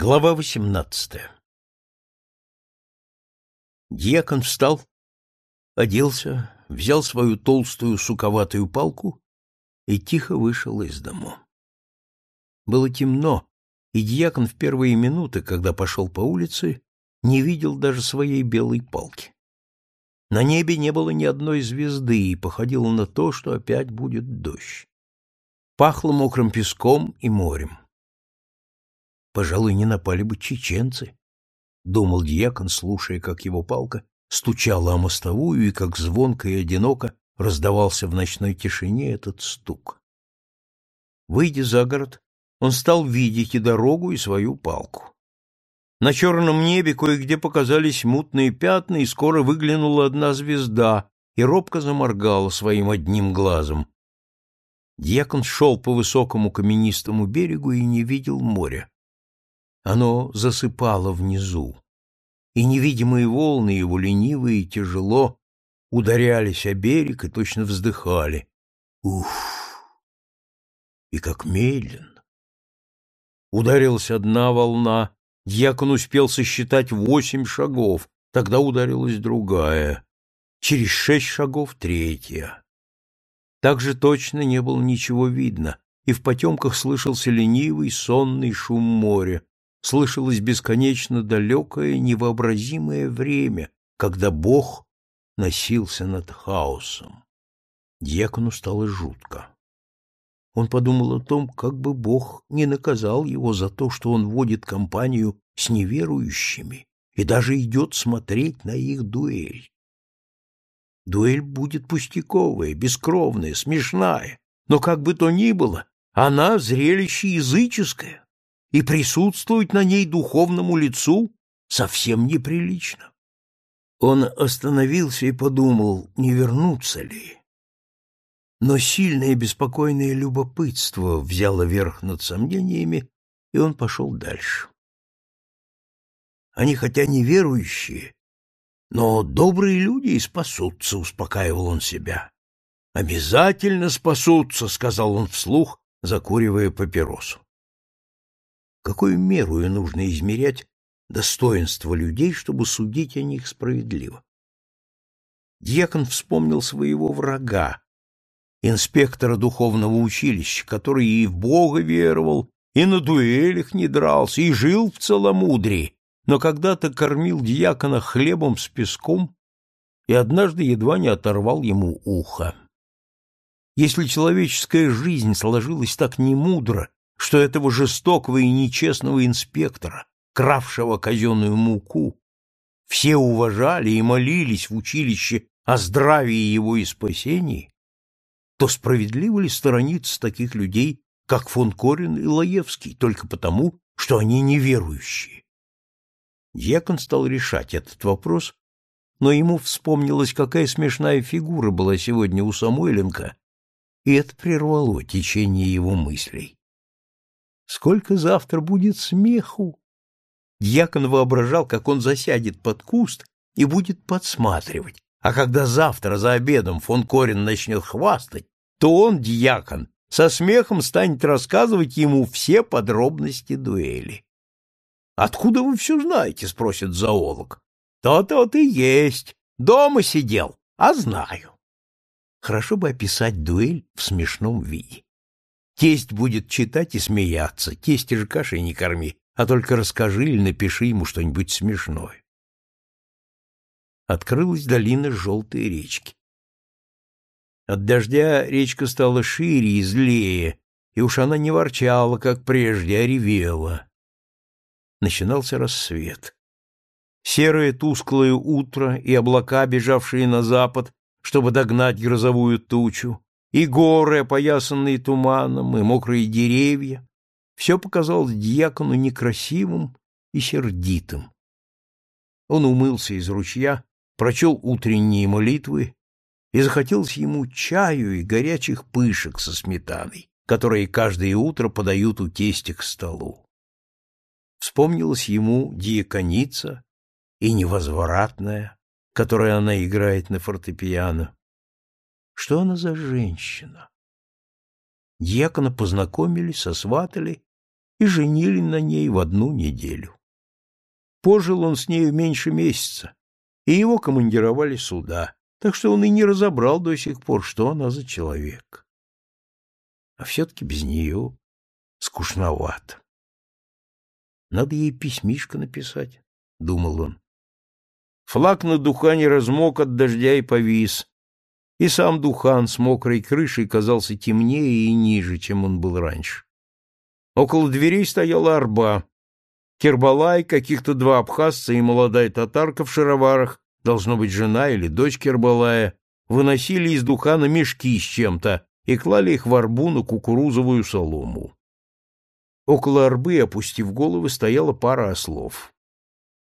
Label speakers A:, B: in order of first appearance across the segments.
A: Глава восемнадцатая Дьякон встал, оделся, взял свою толстую суковатую палку и тихо вышел из дому. Было темно, и дьякон в первые минуты, когда пошел по улице, не видел даже своей белой палки. На небе не было ни одной звезды, и походило на то, что опять будет дождь. Пахло мокрым песком и морем. Пожалуй, не напали бы чеченцы, — думал дьякон, слушая, как его палка стучала о мостовую и как звонко и одиноко раздавался в ночной тишине этот стук. Выйдя за город, он стал видеть и дорогу, и свою палку. На черном небе кое-где показались мутные пятна, и скоро выглянула одна звезда и робко заморгала своим одним глазом. Дьякон шел по высокому каменистому берегу и не видел моря. Оно засыпало внизу, и невидимые волны его лениво и тяжело ударялись о берег и точно вздыхали. Уф! И как медленно! Ударилась одна волна, дьякон успел сосчитать восемь шагов, тогда ударилась другая, через шесть шагов третья. Так же точно не было ничего видно, и в потемках слышался ленивый сонный шум моря, слышалось бесконечно далекое, невообразимое время, когда Бог носился над хаосом. Дьякону стало жутко. Он подумал о том, как бы Бог не наказал его за то, что он водит компанию с неверующими и даже идет смотреть на их дуэль. Дуэль будет пустяковая, бескровная, смешная, но как бы то ни было, она зрелище языческое и присутствовать на ней духовному лицу совсем неприлично. Он остановился и подумал, не вернуться ли. Но сильное беспокойное любопытство взяло верх над сомнениями, и он пошел дальше. Они хотя не верующие, но добрые люди и спасутся, успокаивал он себя. Обязательно спасутся, сказал он вслух, закуривая папиросу какую меру нужно измерять достоинство людей, чтобы судить о них справедливо. Дьякон вспомнил своего врага, инспектора духовного училища, который и в Бога веровал, и на дуэлях не дрался, и жил в целомудрии, но когда-то кормил дьякона хлебом с песком и однажды едва не оторвал ему ухо. Если человеческая жизнь сложилась так немудро что этого жестокого и нечестного инспектора, кравшего казенную муку, все уважали и молились в училище о здравии его и спасении, то справедливо ли сторониться таких людей, как фон Корин и Лаевский, только потому, что они неверующие? Дьякон стал решать этот вопрос, но ему вспомнилась, какая смешная фигура была сегодня у Самойленко, и это прервало течение его мыслей. Сколько завтра будет смеху! Дьякон воображал, как он засядет под куст и будет подсматривать, а когда завтра за обедом фон Корин начнет хвастать, то он, дьякон, со смехом станет рассказывать ему все подробности дуэли. «Откуда вы все знаете?» — спросит зоолог. «То-то ты есть. Дома сидел, а знаю». Хорошо бы описать дуэль в смешном виде. Тесть будет читать и смеяться, тесть же кашей не корми, а только расскажи или напиши ему что-нибудь смешное. Открылась долина желтой речки. От дождя речка стала шире и злее, и уж она не ворчала, как прежде, а ревела. Начинался рассвет. Серое тусклое утро и облака, бежавшие на запад, чтобы догнать грозовую тучу, и горы, опоясанные туманом, и мокрые деревья. Все показалось дьякону некрасивым и сердитым. Он умылся из ручья, прочел утренние молитвы, и захотелось ему чаю и горячих пышек со сметаной, которые каждое утро подают у тестя к столу. Вспомнилась ему диаконица и невозвратная, которой она играет на фортепиано. Что она за женщина? Дьякона познакомили, сосватали, и женили на ней в одну неделю. Пожил он с нею меньше месяца, и его командировали сюда, так что он и не разобрал до сих пор, что она за человек. А все-таки без нее скучновато. Надо ей письмишко написать, — думал он. Флаг на Духане размок от дождя и повис, и сам Духан с мокрой крышей казался темнее и ниже, чем он был раньше. Около дверей стояла арба. Кербалай, каких-то два абхазца и молодая татарка в шароварах, должно быть жена или дочь Кербалая, выносили из Духана мешки с чем-то и клали их в арбу на кукурузовую солому. Около арбы, опустив головы, стояла пара ослов.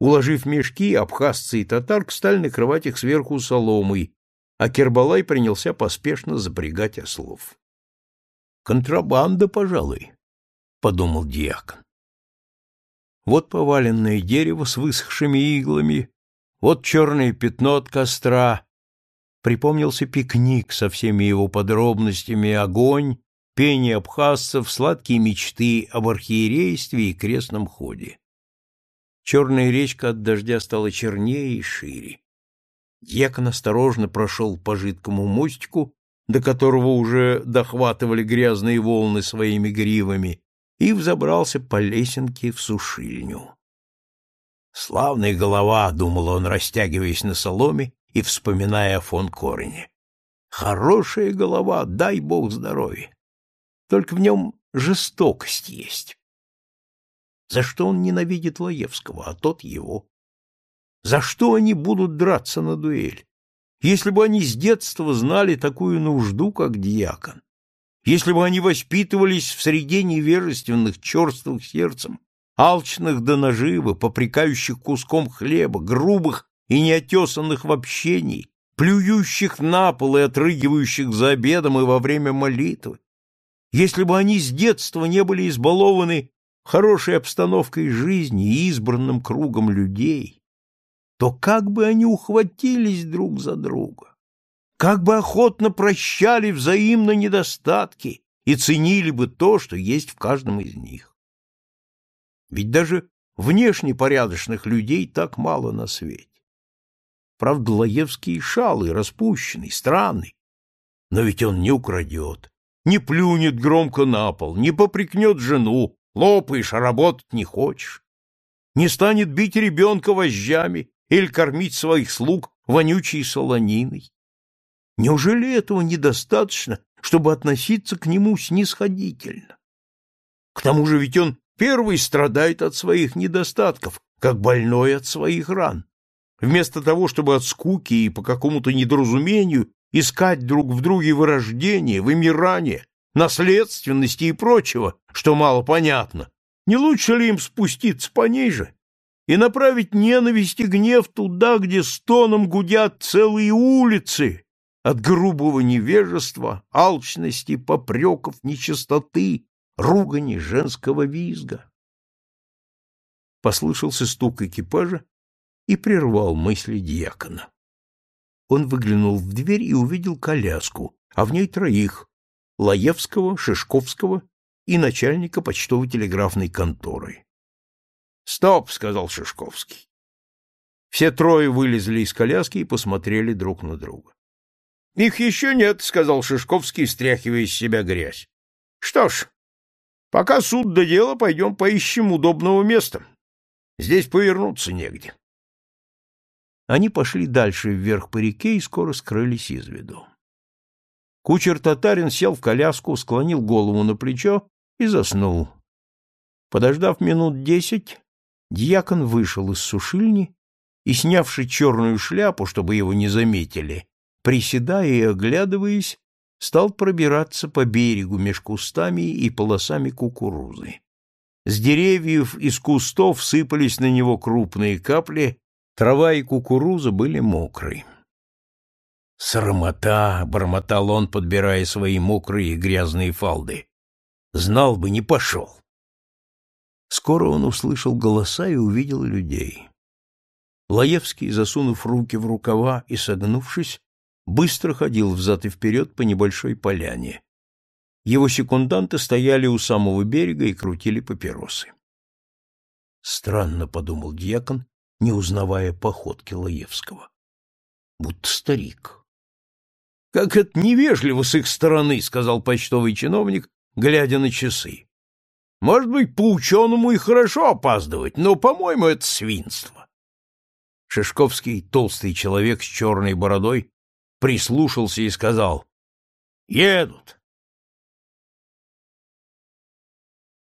A: Уложив мешки, абхазцы и татарк стали накрывать их сверху соломой, а Кербалай принялся поспешно запрягать ослов. «Контрабанда, пожалуй», подумал диакон. Вот поваленное дерево с высохшими иглами, вот черное пятно от костра. Припомнился пикник со всеми его подробностями, огонь, пение абхазцев, сладкие мечты об архиерействе и крестном ходе. Черная речка от дождя стала чернее и шире. Дьякон осторожно прошел по жидкому мостику, до которого уже дохватывали грязные волны своими гривами, и взобрался по лесенке в сушильню. «Славная голова», — думал он, растягиваясь на соломе и вспоминая о фон Корене. «Хорошая голова, дай бог здоровья. Только в нем жестокость есть. За что он ненавидит Лаевского, а тот его? За что они будут драться на дуэль? Если бы они с детства знали такую нужду, как дьякон, если бы они воспитывались в среде невежественных, черствых сердцем, алчных до наживы, попрекающих куском хлеба, грубых и неотесанных в общении, плюющих на пол и отрыгивающих за обедом и во время молитвы, если бы они с детства не были избалованы хорошей обстановкой жизни и избранным кругом людей, то как бы они ухватились друг за друга? как бы охотно прощали взаимно недостатки и ценили бы то, что есть в каждом из них. Ведь даже внешне порядочных людей так мало на свете. Правда, Лаевский шалый, распущенный, странный, но ведь он не украдет, не плюнет громко на пол, не попрекнет жену, лопаешь, а работать не хочешь, не станет бить ребенка вожжами или кормить своих слуг вонючей солониной. Неужели этого недостаточно, чтобы относиться к нему снисходительно? К тому же ведь он первый страдает от своих недостатков, как больной от своих ран. Вместо того, чтобы от скуки и по какому-то недоразумению искать друг в друге вырождение, вымирание, наследственности и прочего, что мало понятно, не лучше ли им спуститься пониже и направить ненависть и гнев туда, где стоном гудят целые улицы, от грубого невежества, алчности, попреков, нечистоты, ругани, женского визга. Послышался стук экипажа и прервал мысли дьякона. Он выглянул в дверь и увидел коляску, а в ней троих — Лаевского, Шишковского и начальника почтово-телеграфной конторы. «Стоп!» — сказал Шишковский. Все трое вылезли из коляски и посмотрели друг на друга. — Их еще нет, — сказал Шишковский, стряхивая из себя грязь. — Что ж, пока суд до дела, пойдем поищем удобного места. Здесь повернуться негде. Они пошли дальше вверх по реке и скоро скрылись из виду. Кучер-татарин сел в коляску, склонил голову на плечо и заснул. Подождав минут десять, дьякон вышел из сушильни и, снявши черную шляпу, чтобы его не заметили, приседая и оглядываясь, стал пробираться по берегу меж кустами и полосами кукурузы. С деревьев и с кустов сыпались на него крупные капли, трава и кукуруза были мокрые. «Срамота!» — бормотал он, подбирая свои мокрые и грязные фалды. «Знал бы, не пошел!» Скоро он услышал голоса и увидел людей. Лаевский, засунув руки в рукава и согнувшись, быстро ходил взад и вперед по небольшой поляне. Его секунданты стояли у самого берега и крутили папиросы. Странно, — подумал дьякон, не узнавая походки Лаевского. Будто старик. — Как это невежливо с их стороны, — сказал почтовый чиновник, глядя на часы. — Может быть, по-ученому и хорошо опаздывать, но, по-моему, это свинство. Шишковский, толстый человек с черной бородой, прислушался и сказал. — Едут.